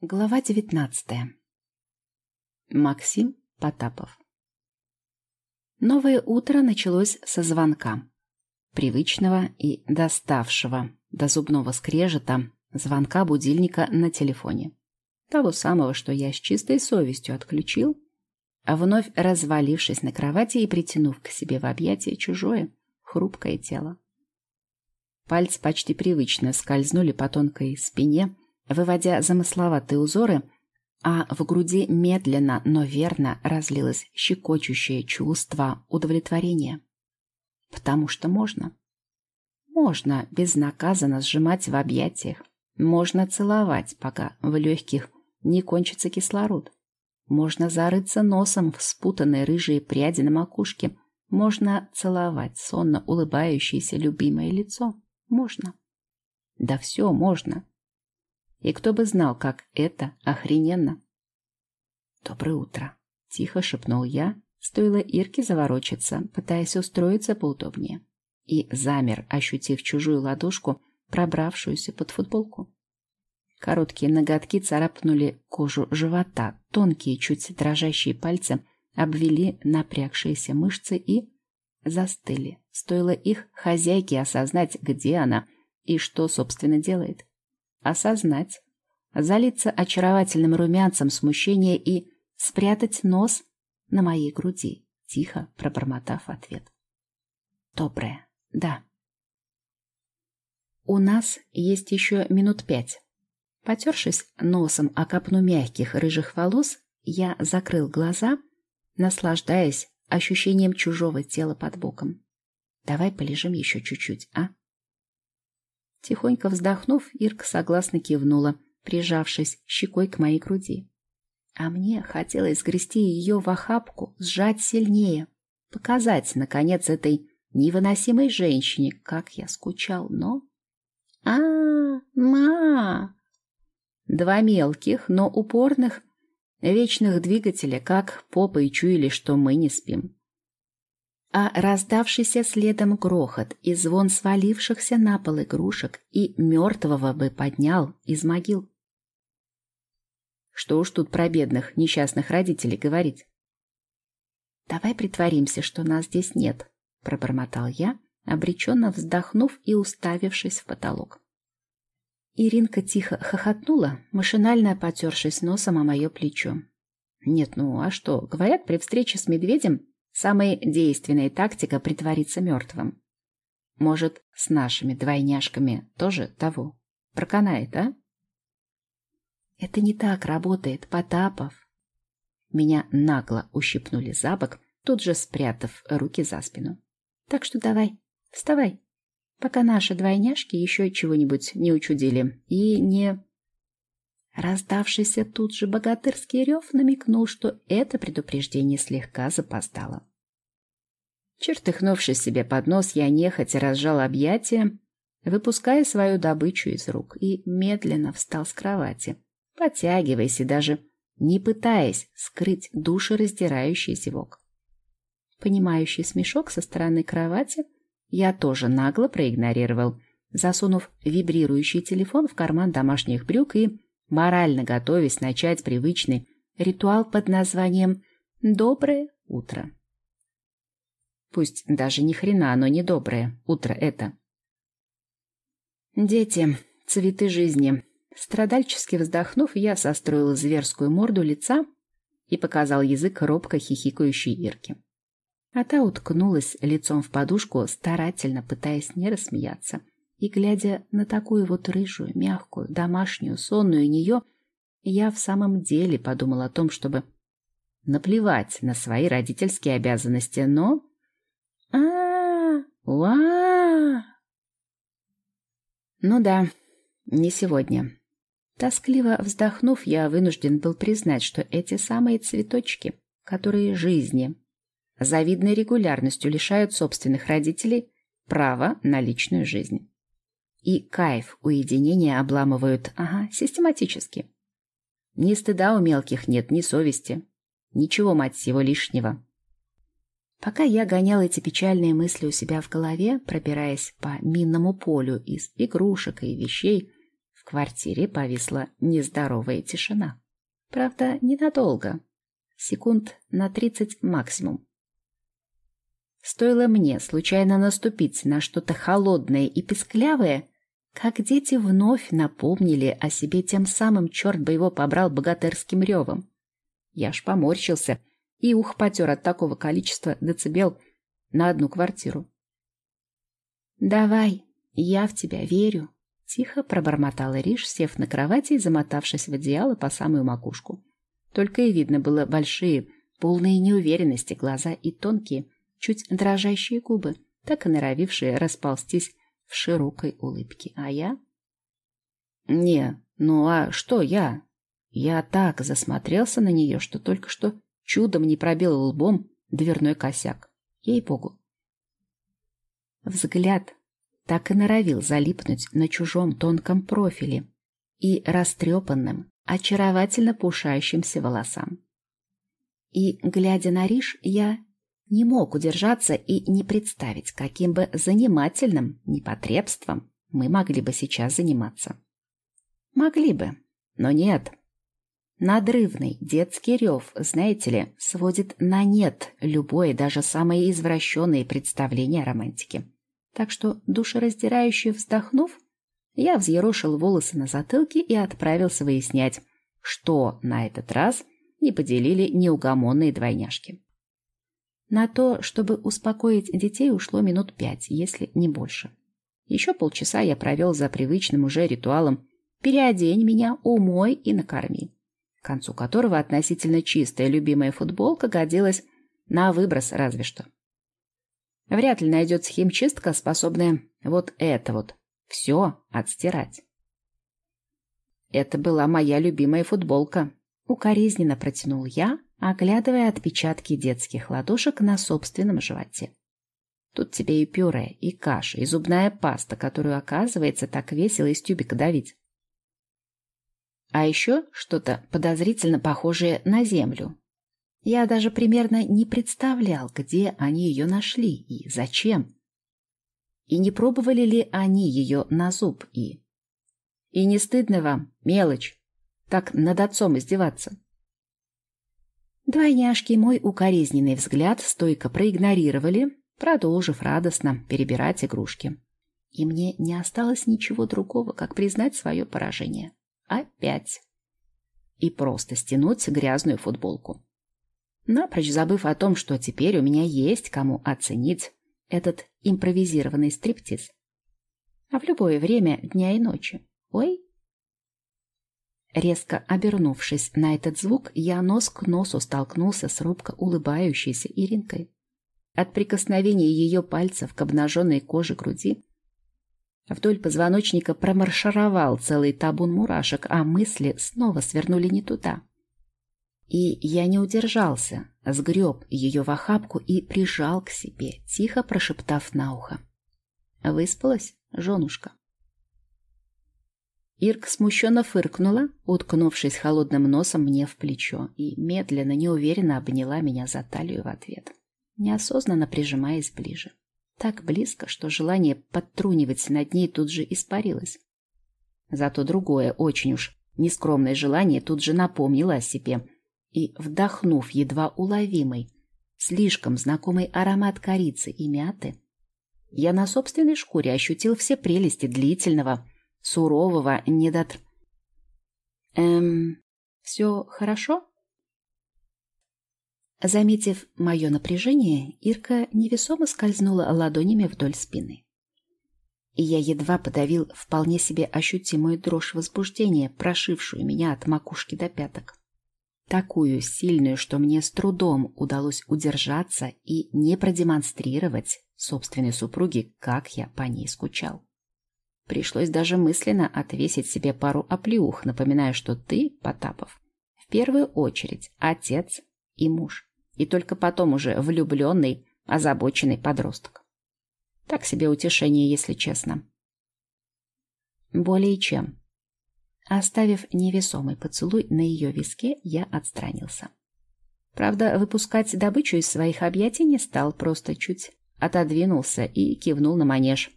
Глава девятнадцатая. Максим Потапов. Новое утро началось со звонка. Привычного и доставшего до зубного скрежета звонка будильника на телефоне. Того самого, что я с чистой совестью отключил, а вновь развалившись на кровати и притянув к себе в объятия чужое, хрупкое тело. Пальцы почти привычно скользнули по тонкой спине, выводя замысловатые узоры, а в груди медленно, но верно разлилось щекочущее чувство удовлетворения. Потому что можно. Можно безнаказанно сжимать в объятиях, можно целовать, пока в легких не кончится кислород. Можно зарыться носом в спутанные рыжие пряди на макушке. Можно целовать сонно улыбающееся любимое лицо. Можно. Да все можно. И кто бы знал, как это охрененно. «Доброе утро», — тихо шепнул я, стоило Ирке заворочиться, пытаясь устроиться поудобнее. И замер, ощутив чужую ладошку, пробравшуюся под футболку. Короткие ноготки царапнули кожу живота, тонкие, чуть дрожащие пальцы обвели напрягшиеся мышцы и застыли. Стоило их хозяйке осознать, где она и что, собственно, делает осознать, залиться очаровательным румянцем смущения и спрятать нос на моей груди, тихо пробормотав ответ. Доброе, да. У нас есть еще минут пять. Потершись носом о копну мягких рыжих волос, я закрыл глаза, наслаждаясь ощущением чужого тела под боком. Давай полежим еще чуть-чуть, а? Тихонько вздохнув, Ирка согласно кивнула, прижавшись щекой к моей груди. А мне хотелось сгрести ее в охапку, сжать сильнее, показать, наконец, этой невыносимой женщине, как я скучал, но... а, ма Два мелких, но упорных, вечных двигателя, как попой чуяли, что мы не спим а раздавшийся следом грохот и звон свалившихся на пол игрушек и мертвого бы поднял из могил. Что уж тут про бедных, несчастных родителей говорить. «Давай притворимся, что нас здесь нет», — пробормотал я, обреченно вздохнув и уставившись в потолок. Иринка тихо хохотнула, машинально потершись носом о мое плечо. «Нет, ну а что, говорят, при встрече с медведем Самая действенная тактика — притвориться мертвым. Может, с нашими двойняшками тоже того? Проканает, а? Это не так работает, Потапов. Меня нагло ущипнули за бок, тут же спрятав руки за спину. Так что давай, вставай, пока наши двойняшки еще чего-нибудь не учудили и не... Раздавшийся тут же богатырский рев намекнул, что это предупреждение слегка запоздало. Чертыхнувшись себе под нос, я нехотя разжал объятия, выпуская свою добычу из рук, и медленно встал с кровати, подтягиваясь и даже не пытаясь скрыть душераздирающий зевок. Понимающий смешок со стороны кровати я тоже нагло проигнорировал, засунув вибрирующий телефон в карман домашних брюк и морально готовясь начать привычный ритуал под названием «Доброе утро». Пусть даже ни хрена оно не доброе, утро это. Дети, цветы жизни. Страдальчески вздохнув, я состроил зверскую морду лица и показал язык робко хихикающей Ирке. А та уткнулась лицом в подушку, старательно пытаясь не рассмеяться. И, глядя на такую вот рыжую, мягкую, домашнюю, сонную нее, я в самом деле подумал о том, чтобы наплевать на свои родительские обязанности, но а уа Ну да, не сегодня. Тоскливо вздохнув, я вынужден был признать, что эти самые цветочки, которые жизни завидной регулярностью лишают собственных родителей права на личную жизнь. И кайф уединения обламывают, ага, систематически. Ни стыда у мелких нет, ни совести. Ничего, мать всего, лишнего. Пока я гонял эти печальные мысли у себя в голове, пробираясь по минному полю из игрушек и вещей, в квартире повисла нездоровая тишина. Правда, ненадолго. Секунд на тридцать максимум. Стоило мне случайно наступить на что-то холодное и песклявое, как дети вновь напомнили о себе тем самым, черт бы его побрал богатырским ревом. Я ж поморщился и ух потер от такого количества децибел на одну квартиру. «Давай, я в тебя верю», — тихо пробормотала Риш, сев на кровати и замотавшись в одеяло по самую макушку. Только и видно было большие, полные неуверенности глаза и тонкие, чуть дрожащие губы, так и норовившие расползтись в широкой улыбке. А я? Не, ну а что я? Я так засмотрелся на нее, что только что чудом не пробил лбом дверной косяк. Ей-богу. Взгляд так и норовил залипнуть на чужом тонком профиле и растрепанным, очаровательно пушающимся волосам. И, глядя на Риш, я не мог удержаться и не представить, каким бы занимательным непотребством мы могли бы сейчас заниматься. Могли бы, но нет. Надрывный детский рев, знаете ли, сводит на нет любое, даже самое извращенное представление о романтике. Так что, душераздирающе вздохнув, я взъерошил волосы на затылке и отправился выяснять, что на этот раз не поделили неугомонные двойняшки. На то, чтобы успокоить детей, ушло минут пять, если не больше. Еще полчаса я провел за привычным уже ритуалом «переодень меня, умой и накорми», к концу которого относительно чистая любимая футболка годилась на выброс разве что. Вряд ли найдется химчистка, способная вот это вот все отстирать. Это была моя любимая футболка. Укоризненно протянул я, оглядывая отпечатки детских ладошек на собственном животе. Тут тебе и пюре, и каша, и зубная паста, которую, оказывается, так весело из тюбика давить. А еще что-то подозрительно похожее на землю. Я даже примерно не представлял, где они ее нашли и зачем. И не пробовали ли они ее на зуб и... И не стыдно вам, мелочь, так над отцом издеваться? Двойняшки мой укоризненный взгляд стойко проигнорировали, продолжив радостно перебирать игрушки. И мне не осталось ничего другого, как признать свое поражение. Опять. И просто стянуть грязную футболку. Напрочь забыв о том, что теперь у меня есть кому оценить этот импровизированный стриптиз. А в любое время дня и ночи. Ой, Резко обернувшись на этот звук, я нос к носу столкнулся с робко улыбающейся Иринкой. От прикосновения ее пальцев к обнаженной коже груди вдоль позвоночника промаршировал целый табун мурашек, а мысли снова свернули не туда. И я не удержался, сгреб ее в охапку и прижал к себе, тихо прошептав на ухо. «Выспалась, женушка?» Ирка смущенно фыркнула, уткнувшись холодным носом мне в плечо, и медленно, неуверенно обняла меня за талию в ответ, неосознанно прижимаясь ближе. Так близко, что желание подтрунивать над ней тут же испарилось. Зато другое, очень уж нескромное желание тут же напомнило о себе, и, вдохнув едва уловимый, слишком знакомый аромат корицы и мяты, я на собственной шкуре ощутил все прелести длительного, сурового недот... Эм, все хорошо? Заметив мое напряжение, Ирка невесомо скользнула ладонями вдоль спины. И я едва подавил вполне себе ощутимую дрожь возбуждения, прошившую меня от макушки до пяток. Такую сильную, что мне с трудом удалось удержаться и не продемонстрировать собственной супруге, как я по ней скучал. Пришлось даже мысленно отвесить себе пару оплеух, напоминая, что ты, Потапов, в первую очередь отец и муж, и только потом уже влюбленный, озабоченный подросток. Так себе утешение, если честно. Более чем. Оставив невесомый поцелуй на ее виске, я отстранился. Правда, выпускать добычу из своих объятий не стал, просто чуть отодвинулся и кивнул на манеж.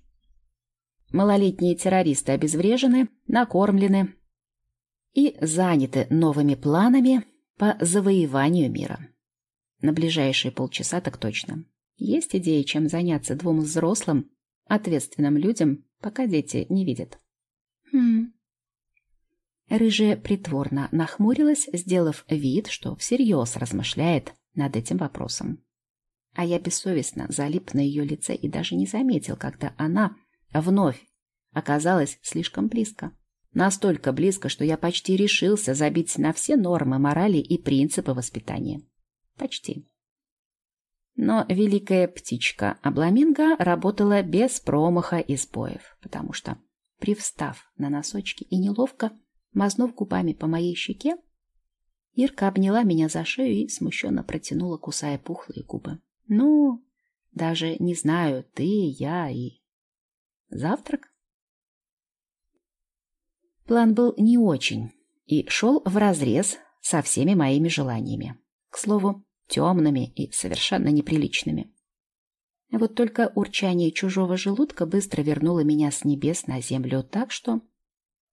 Малолетние террористы обезврежены, накормлены и заняты новыми планами по завоеванию мира. На ближайшие полчаса так точно. Есть идеи, чем заняться двум взрослым, ответственным людям, пока дети не видят. Хм. Рыжая притворно нахмурилась, сделав вид, что всерьез размышляет над этим вопросом. А я бессовестно залип на ее лице и даже не заметил, когда она вновь оказалась слишком близко. Настолько близко, что я почти решился забить на все нормы морали и принципы воспитания. Почти. Но великая птичка Абламинго работала без промаха и сбоев, потому что, привстав на носочки и неловко, мазнув губами по моей щеке, Ирка обняла меня за шею и смущенно протянула, кусая пухлые губы. «Ну, даже не знаю, ты, я и...» «Завтрак?» План был не очень и шел вразрез со всеми моими желаниями. К слову, темными и совершенно неприличными. Вот только урчание чужого желудка быстро вернуло меня с небес на землю, так что...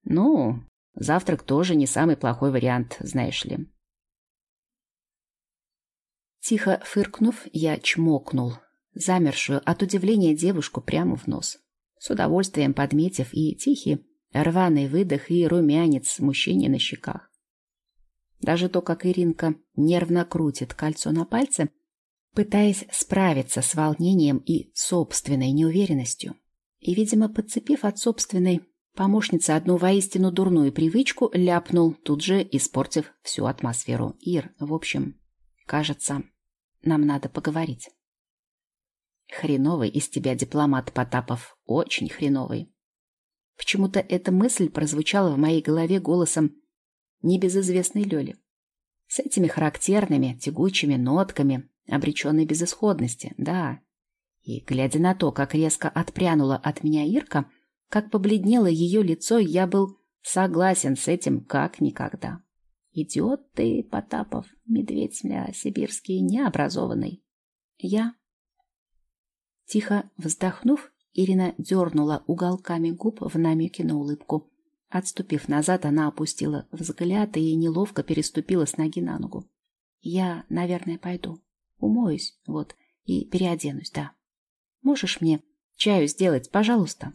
Ну, завтрак тоже не самый плохой вариант, знаешь ли. Тихо фыркнув, я чмокнул замершую от удивления девушку прямо в нос, с удовольствием подметив и тихий рваный выдох и румянец смущения на щеках. Даже то, как Иринка нервно крутит кольцо на пальце, пытаясь справиться с волнением и собственной неуверенностью. И, видимо, подцепив от собственной помощницы одну воистину дурную привычку, ляпнул, тут же испортив всю атмосферу. «Ир, в общем, кажется, нам надо поговорить». «Хреновый из тебя дипломат, Потапов, очень хреновый». Почему-то эта мысль прозвучала в моей голове голосом небезызвестной Лёли. С этими характерными, тягучими нотками обреченной безысходности, да. И, глядя на то, как резко отпрянула от меня Ирка, как побледнело ее лицо, я был согласен с этим как никогда. Идиот ты, Потапов, медведь, мля, сибирский, необразованный. Я... Тихо вздохнув, Ирина дернула уголками губ в намеке на улыбку. Отступив назад, она опустила взгляд и неловко переступила с ноги на ногу. «Я, наверное, пойду. Умоюсь, вот, и переоденусь, да. Можешь мне чаю сделать, пожалуйста?»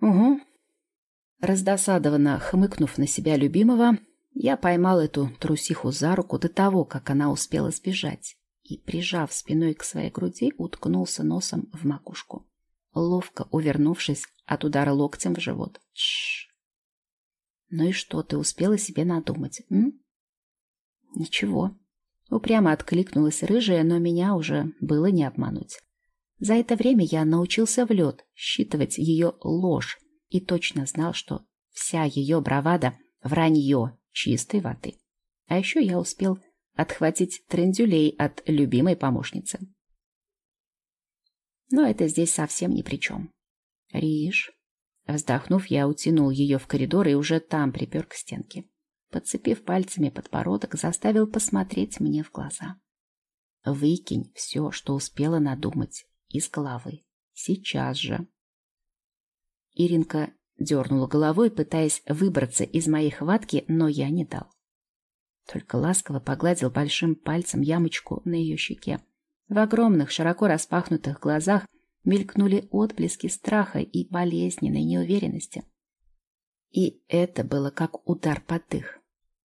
«Угу». Раздосадованно хмыкнув на себя любимого, я поймал эту трусиху за руку до того, как она успела сбежать, и, прижав спиной к своей груди, уткнулся носом в макушку ловко увернувшись от удара локтем в живот. Шш. Ну и что ты успела себе надумать, м? Ничего. Упрямо откликнулась рыжая, но меня уже было не обмануть. За это время я научился в лед считывать ее ложь и точно знал, что вся ее бравада — вранье чистой воды. А еще я успел отхватить трендюлей от любимой помощницы. Но это здесь совсем ни при чем. Риш. Вздохнув, я утянул ее в коридор и уже там припер к стенке. Подцепив пальцами подбородок, заставил посмотреть мне в глаза. Выкинь все, что успела надумать, из головы. Сейчас же. Иринка дернула головой, пытаясь выбраться из моей хватки, но я не дал. Только ласково погладил большим пальцем ямочку на ее щеке. В огромных, широко распахнутых глазах мелькнули отблески страха и болезненной неуверенности. И это было как удар под дых.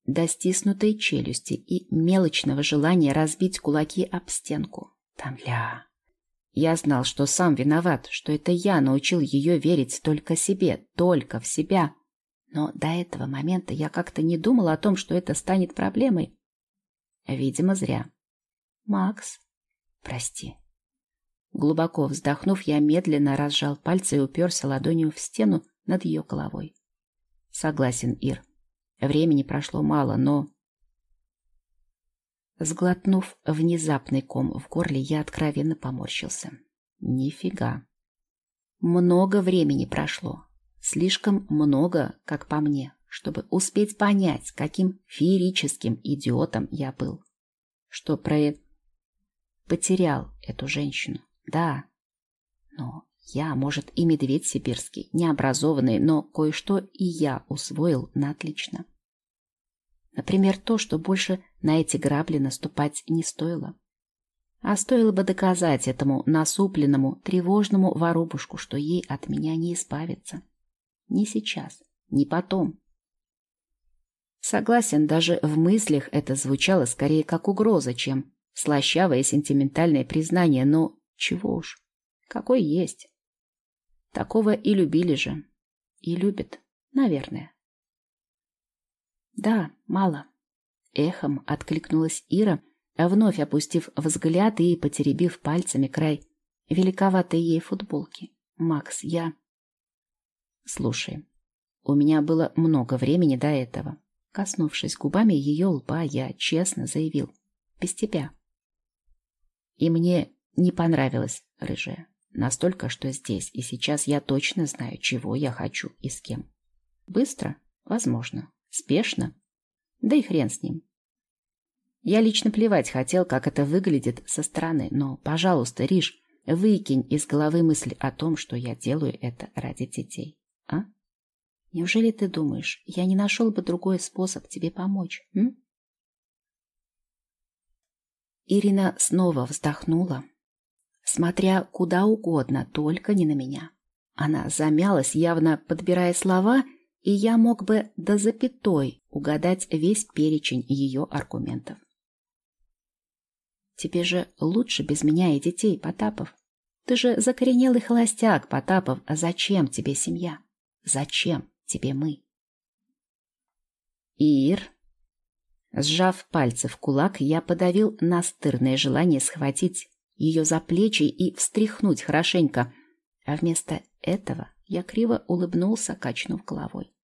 До стиснутой челюсти и мелочного желания разбить кулаки об стенку. Там ля. Я знал, что сам виноват, что это я научил ее верить только себе, только в себя. Но до этого момента я как-то не думал о том, что это станет проблемой. Видимо, зря. «Макс», Прости. Глубоко вздохнув, я медленно разжал пальцы и уперся ладонью в стену над ее головой. Согласен, Ир. Времени прошло мало, но... Сглотнув внезапный ком в горле, я откровенно поморщился. Нифига. Много времени прошло. Слишком много, как по мне, чтобы успеть понять, каким феерическим идиотом я был. Что про потерял эту женщину, да. Но Я, может, и медведь сибирский, необразованный, но кое-что и я усвоил на отлично. Например, то, что больше на эти грабли наступать не стоило. А стоило бы доказать этому насупленному, тревожному воробушку, что ей от меня не избавиться. Не сейчас, не потом. Согласен, даже в мыслях это звучало скорее как угроза, чем слащавое сентиментальное признание, но чего уж, какой есть. Такого и любили же. И любят, наверное. Да, мало. Эхом откликнулась Ира, вновь опустив взгляд и потеребив пальцами край великоватой ей футболки. «Макс, я...» «Слушай, у меня было много времени до этого». Коснувшись губами ее лба, я честно заявил. «Без тебя». И мне не понравилось, рыжая. Настолько, что здесь и сейчас я точно знаю, чего я хочу и с кем. Быстро? Возможно. Спешно? Да и хрен с ним. Я лично плевать хотел, как это выглядит со стороны, но, пожалуйста, Риш, выкинь из головы мысль о том, что я делаю это ради детей. А? Неужели ты думаешь, я не нашел бы другой способ тебе помочь, м? Ирина снова вздохнула, смотря куда угодно, только не на меня. Она замялась, явно подбирая слова, и я мог бы до запятой угадать весь перечень ее аргументов. Тебе же лучше без меня и детей, Потапов. Ты же закоренелый холостяк, Потапов, а зачем тебе семья? Зачем тебе мы? Ир, сжав пальцы в кулак, я подавил настырное желание схватить ее за плечи и встряхнуть хорошенько, а вместо этого я криво улыбнулся, качнув головой.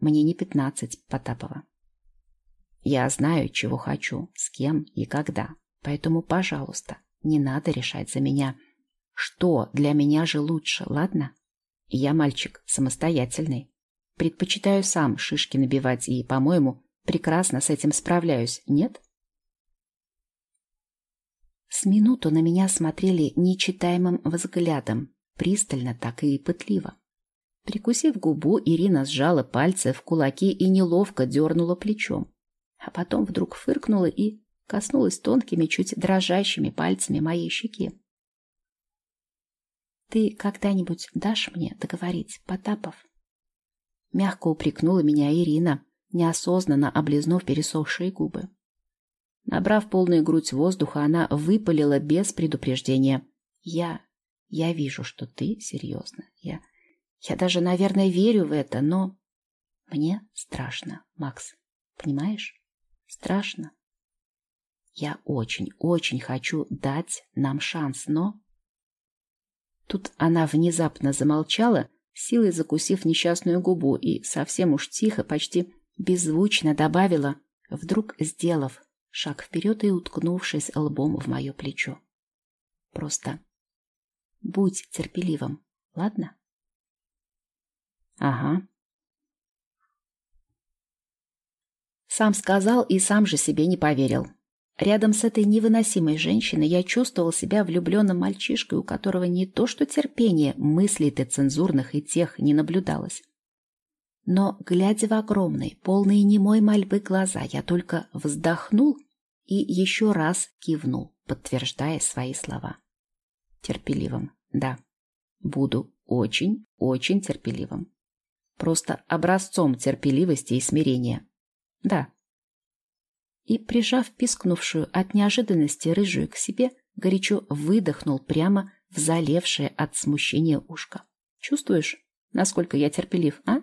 Мне не пятнадцать, Потапова. Я знаю, чего хочу, с кем и когда, поэтому, пожалуйста, не надо решать за меня. Что для меня же лучше, ладно? Я мальчик самостоятельный. Предпочитаю сам шишки набивать и, по-моему, прекрасно с этим справляюсь, нет? С минуту на меня смотрели нечитаемым взглядом, пристально так и пытливо. Прикусив губу, Ирина сжала пальцы в кулаки и неловко дернула плечом. А потом вдруг фыркнула и коснулась тонкими, чуть дрожащими пальцами моей щеки. «Ты когда-нибудь дашь мне договорить, Потапов?» Мягко упрекнула меня Ирина, неосознанно облизнув пересохшие губы. Набрав полную грудь воздуха, она выпалила без предупреждения. «Я... я вижу, что ты серьезно. Я... я даже, наверное, верю в это, но... мне страшно, Макс. Понимаешь? Страшно. Я очень, очень хочу дать нам шанс, но...» Тут она внезапно замолчала, силой закусив несчастную губу, и совсем уж тихо, почти беззвучно добавила, вдруг сделав шаг вперед и уткнувшись лбом в мое плечо. Просто будь терпеливым, ладно? Ага. Сам сказал и сам же себе не поверил. Рядом с этой невыносимой женщиной я чувствовал себя влюбленным мальчишкой, у которого не то что терпение, мыслей-то цензурных и тех не наблюдалось. Но, глядя в огромные, полные немой мольбы глаза, я только вздохнул и еще раз кивнул, подтверждая свои слова. Терпеливым, да. Буду очень, очень терпеливым. Просто образцом терпеливости и смирения. Да. И, прижав пискнувшую от неожиданности рыжую к себе, горячо выдохнул прямо в залевшее от смущения ушко. Чувствуешь, насколько я терпелив, а?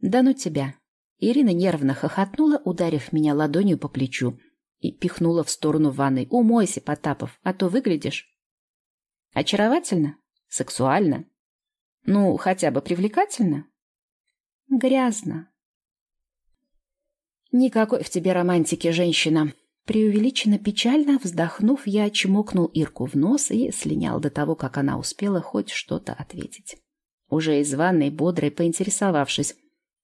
«Да ну тебя!» Ирина нервно хохотнула, ударив меня ладонью по плечу, и пихнула в сторону ванной. «Умойся, Потапов, а то выглядишь». «Очаровательно? Сексуально? Ну, хотя бы привлекательно?» «Грязно». «Никакой в тебе романтики, женщина!» Преувеличенно печально вздохнув, я чмокнул Ирку в нос и слинял до того, как она успела хоть что-то ответить. Уже из ванной, бодрой поинтересовавшись,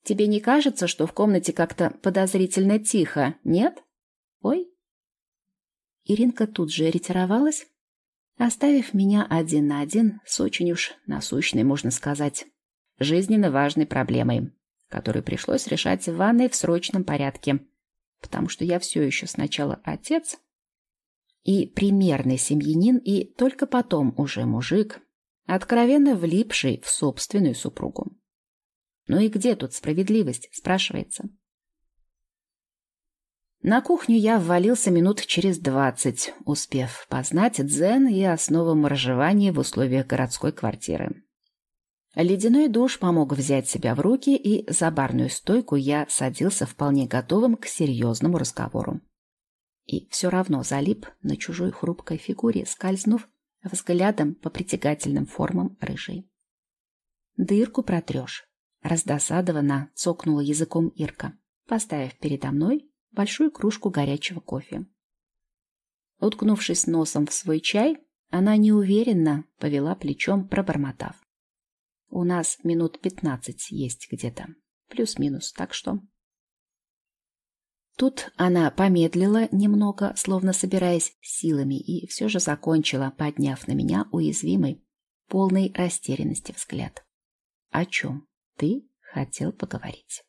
Тебе не кажется, что в комнате как-то подозрительно тихо, нет? Ой. Иринка тут же ретировалась, оставив меня один на один с очень уж насущной, можно сказать, жизненно важной проблемой, которую пришлось решать в ванной в срочном порядке, потому что я все еще сначала отец и примерный семьянин, и только потом уже мужик, откровенно влипший в собственную супругу. Ну и где тут справедливость, спрашивается. На кухню я ввалился минут через двадцать, успев познать дзен и основы моржевания в условиях городской квартиры. Ледяной душ помог взять себя в руки, и за барную стойку я садился вполне готовым к серьезному разговору. И все равно залип на чужой хрупкой фигуре, скользнув взглядом по притягательным формам рыжей. «Дырку протрешь», — раздосадованно цокнула языком Ирка, поставив передо мной большую кружку горячего кофе. Уткнувшись носом в свой чай, она неуверенно повела плечом, пробормотав. «У нас минут пятнадцать есть где-то, плюс-минус, так что...» Тут она помедлила немного, словно собираясь силами, и все же закончила, подняв на меня уязвимый, полный растерянности взгляд. «О чем ты хотел поговорить?»